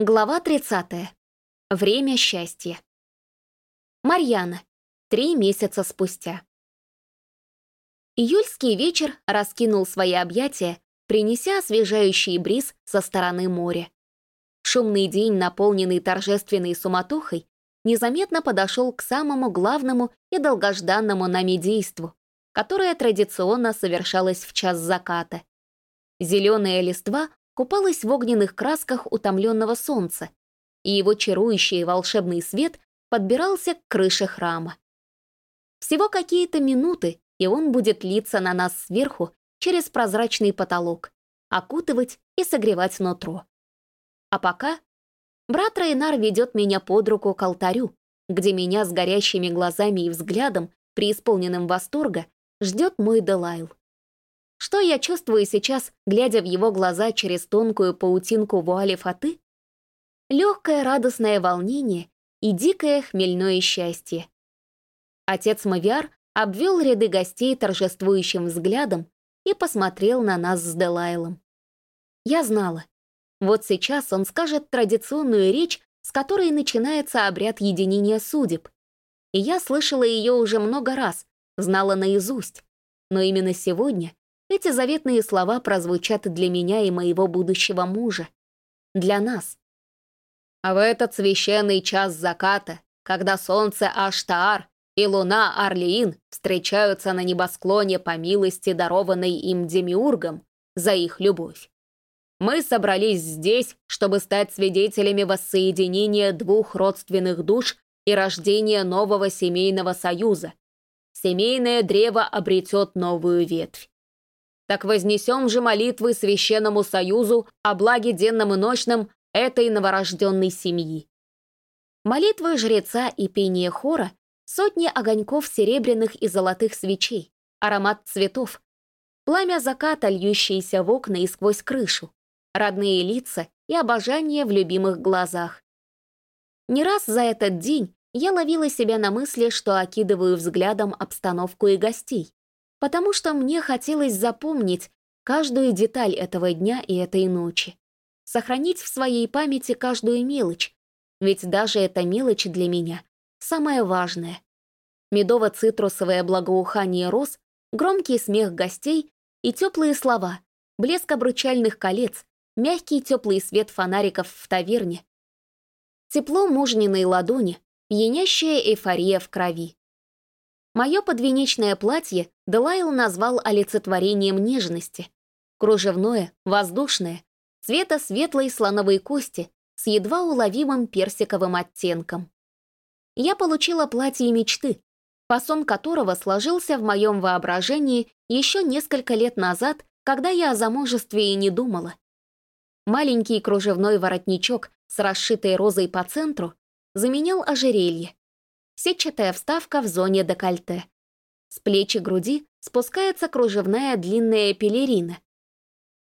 Глава 30. Время счастья. Марьяна. Три месяца спустя. Июльский вечер раскинул свои объятия, принеся освежающий бриз со стороны моря. Шумный день, наполненный торжественной суматохой, незаметно подошел к самому главному и долгожданному нами действу, которое традиционно совершалось в час заката. Зеленая листва купалась в огненных красках утомленного солнца, и его чарующий волшебный свет подбирался к крыше храма. Всего какие-то минуты, и он будет литься на нас сверху через прозрачный потолок, окутывать и согревать нутро. А пока брат Рейнар ведет меня под руку к алтарю, где меня с горящими глазами и взглядом, преисполненным восторга, ждет мой Делайл. Что я чувствую сейчас, глядя в его глаза через тонкую паутинку вуали фаты? Легкое радостное волнение и дикое хмельное счастье. Отец Мавиар обвел ряды гостей торжествующим взглядом и посмотрел на нас с Делайлом. Я знала. Вот сейчас он скажет традиционную речь, с которой начинается обряд единения судеб. И я слышала ее уже много раз, знала наизусть. Но именно сегодня эти заветные слова прозвучат для меня и моего будущего мужа. Для нас. А в этот священный час заката, когда солнце Аштаар и луна Арлиин встречаются на небосклоне по милости, дарованной им Демиургом, за их любовь. Мы собрались здесь, чтобы стать свидетелями воссоединения двух родственных душ и рождения нового семейного союза. Семейное древо обретет новую ветвь. Так вознесем же молитвы Священному Союзу о благе денном и ночном этой новорожденной семьи. Молитвы жреца и пение хора — сотни огоньков серебряных и золотых свечей, аромат цветов, пламя заката, льющееся в окна и сквозь крышу, родные лица и обожание в любимых глазах. Не раз за этот день я ловила себя на мысли, что окидываю взглядом обстановку и гостей потому что мне хотелось запомнить каждую деталь этого дня и этой ночи, сохранить в своей памяти каждую мелочь, ведь даже эта мелочь для меня самое важное. Медово-цитрусовое благоухание роз, громкий смех гостей и теплые слова, блеск обручальных колец, мягкий теплый свет фонариков в таверне, тепло мужниной ладони, пьянящая эйфория в крови. Мое подвенечное платье Делайл назвал олицетворением нежности. Кружевное, воздушное, цвета светлой слоновой кости с едва уловимым персиковым оттенком. Я получила платье мечты, фасон которого сложился в моем воображении еще несколько лет назад, когда я о замужестве и не думала. Маленький кружевной воротничок с расшитой розой по центру заменял ожерелье, сетчатая вставка в зоне декольте. С плечи груди спускается кружевная длинная пелерина.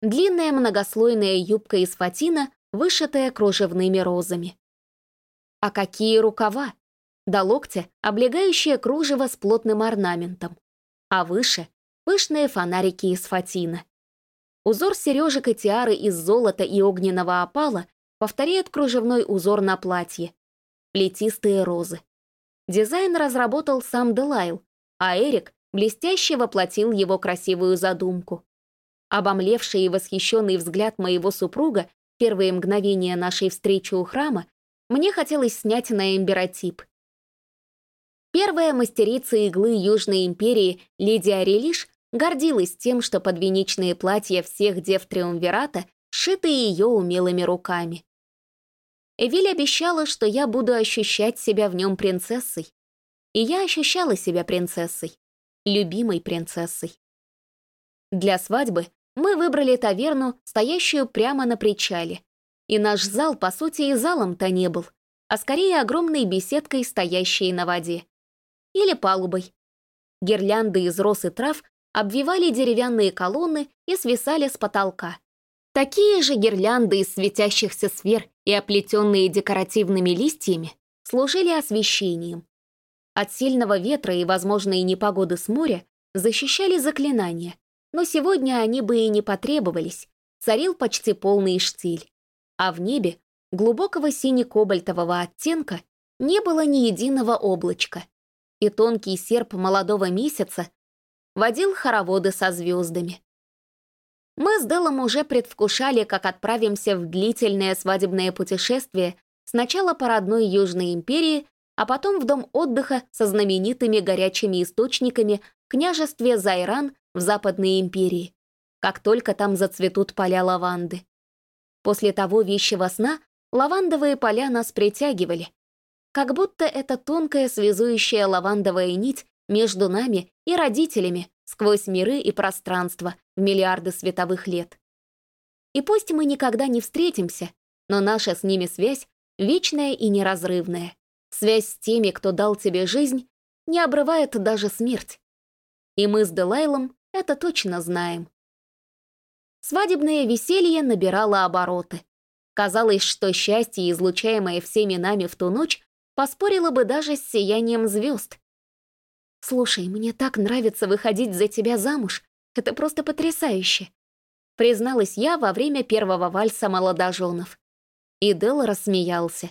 Длинная многослойная юбка из фатина, вышитая кружевными розами. А какие рукава! До локтя облегающее кружево с плотным орнаментом, а выше — пышные фонарики из фатина. Узор сережек и тиары из золота и огненного опала повторяет кружевной узор на платье. Плетистые розы. Дизайн разработал сам Делайл, а Эрик блестяще воплотил его красивую задумку. Обомлевший и восхищенный взгляд моего супруга в первые мгновения нашей встречи у храма мне хотелось снять на эмберотип. Первая мастерица иглы Южной империи леди Арелиш гордилась тем, что подвенечные платья всех дев Триумвирата сшиты ее умелыми руками. Эвиль обещала, что я буду ощущать себя в нем принцессой. И я ощущала себя принцессой, любимой принцессой. Для свадьбы мы выбрали таверну, стоящую прямо на причале. И наш зал, по сути, и залом-то не был, а скорее огромной беседкой, стоящей на воде. Или палубой. Гирлянды из роз и трав обвивали деревянные колонны и свисали с потолка. Такие же гирлянды из светящихся сфер и оплетенные декоративными листьями служили освещением. От сильного ветра и возможной непогоды с моря защищали заклинания, но сегодня они бы и не потребовались, царил почти полный штиль. А в небе глубокого сине-кобальтового оттенка, не было ни единого облачка, и тонкий серп молодого месяца водил хороводы со звездами. Мы с Делом уже предвкушали, как отправимся в длительное свадебное путешествие сначала по родной Южной империи, а потом в дом отдыха со знаменитыми горячими источниками в княжестве Зайран в Западной империи, как только там зацветут поля лаванды. После того вещего сна лавандовые поля нас притягивали, как будто это тонкая связующая лавандовая нить между нами и родителями сквозь миры и пространство в миллиарды световых лет. И пусть мы никогда не встретимся, но наша с ними связь вечная и неразрывная. Связь с теми, кто дал тебе жизнь, не обрывает даже смерть. И мы с Делайлом это точно знаем. Свадебное веселье набирало обороты. Казалось, что счастье, излучаемое всеми нами в ту ночь, поспорило бы даже с сиянием звезд. «Слушай, мне так нравится выходить за тебя замуж. Это просто потрясающе!» Призналась я во время первого вальса молодоженов. И Дел рассмеялся.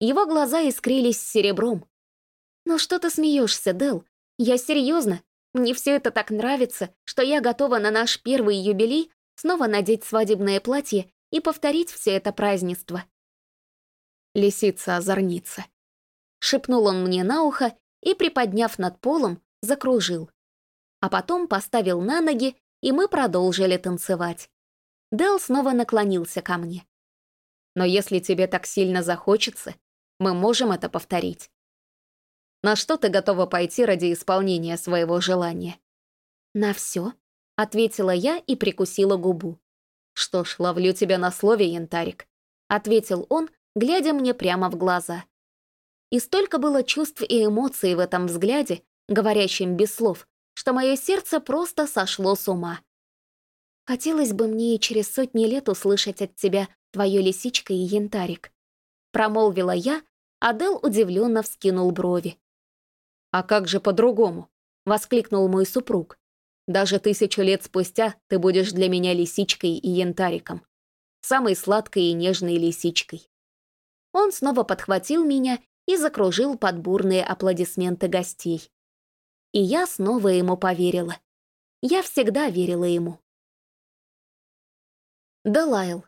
Его глаза искрились серебром. «Ну что ты смеешься, Дел? Я серьезно. Мне все это так нравится, что я готова на наш первый юбилей снова надеть свадебное платье и повторить все это празднество». Лисица-озорница. Шепнул он мне на ухо и, приподняв над полом, закружил. А потом поставил на ноги, и мы продолжили танцевать. Дел снова наклонился ко мне. Но если тебе так сильно захочется, мы можем это повторить. На что ты готова пойти ради исполнения своего желания? На все, ответила я и прикусила губу. Что ж, ловлю тебя на слове, янтарик, ответил он, глядя мне прямо в глаза. И столько было чувств и эмоций в этом взгляде, говорящем без слов, что мое сердце просто сошло с ума. Хотелось бы мне и через сотни лет услышать от тебя твою лисичка и янтарик. Промолвила я, а Дел удивленно вскинул брови. «А как же по-другому?» — воскликнул мой супруг. «Даже тысячу лет спустя ты будешь для меня лисичкой и янтариком. Самой сладкой и нежной лисичкой». Он снова подхватил меня и закружил под бурные аплодисменты гостей. И я снова ему поверила. Я всегда верила ему. Далайл.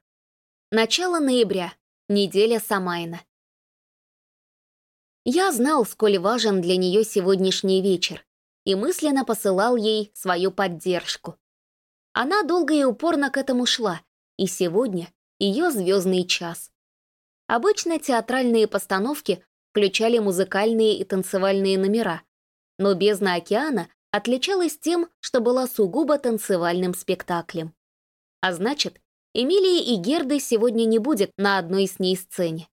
Начало ноября. Неделя Самайна. Я знал, сколь важен для нее сегодняшний вечер, и мысленно посылал ей свою поддержку. Она долго и упорно к этому шла, и сегодня ее звездный час. Обычно театральные постановки включали музыкальные и танцевальные номера, но «Бездна океана» отличалась тем, что была сугубо танцевальным спектаклем. А значит, Эмилии и Герды сегодня не будет на одной с ней сцене.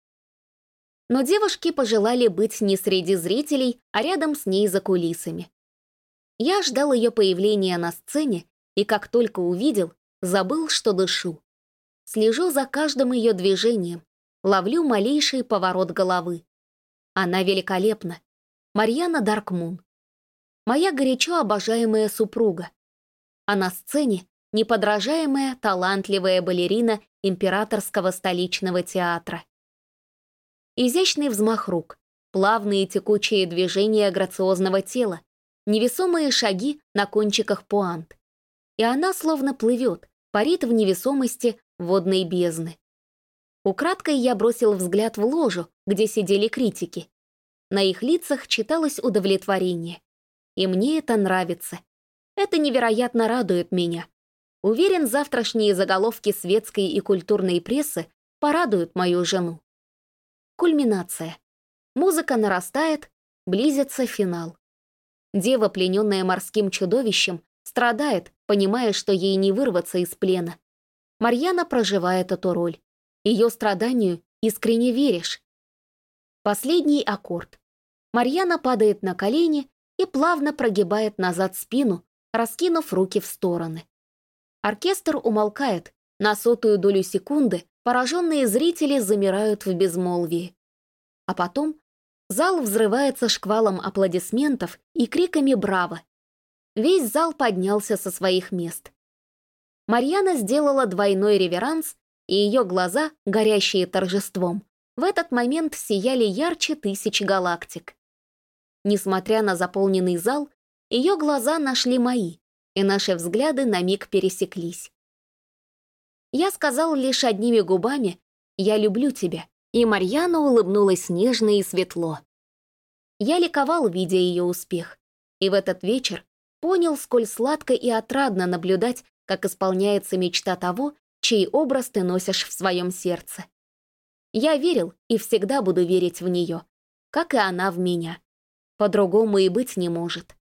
Но девушки пожелали быть не среди зрителей, а рядом с ней за кулисами. Я ждал ее появления на сцене, и как только увидел, забыл, что дышу. Слежу за каждым ее движением, ловлю малейший поворот головы. Она великолепна. Марьяна Даркмун. Моя горячо обожаемая супруга. А на сцене неподражаемая, талантливая балерина Императорского столичного театра. Изящный взмах рук, плавные текучие движения грациозного тела, невесомые шаги на кончиках пуант. И она словно плывет, парит в невесомости водной бездны. Украдкой я бросил взгляд в ложу, где сидели критики. На их лицах читалось удовлетворение. И мне это нравится. Это невероятно радует меня. Уверен, завтрашние заголовки светской и культурной прессы порадуют мою жену. Кульминация. Музыка нарастает, близится финал. Дева, плененная морским чудовищем, страдает, понимая, что ей не вырваться из плена. Марьяна проживает эту роль. Ее страданию искренне веришь. Последний аккорд. Марьяна падает на колени и плавно прогибает назад спину, раскинув руки в стороны. Оркестр умолкает. На сотую долю секунды пораженные зрители замирают в безмолвии. А потом зал взрывается шквалом аплодисментов и криками «Браво!». Весь зал поднялся со своих мест. Марьяна сделала двойной реверанс и ее глаза, горящие торжеством, в этот момент сияли ярче тысяч галактик. Несмотря на заполненный зал, ее глаза нашли мои, и наши взгляды на миг пересеклись. Я сказал лишь одними губами «Я люблю тебя», и Марьяна улыбнулась нежно и светло. Я ликовал, видя ее успех, и в этот вечер понял, сколь сладко и отрадно наблюдать, как исполняется мечта того, чей образ ты носишь в своем сердце. Я верил и всегда буду верить в нее, как и она в меня. По-другому и быть не может.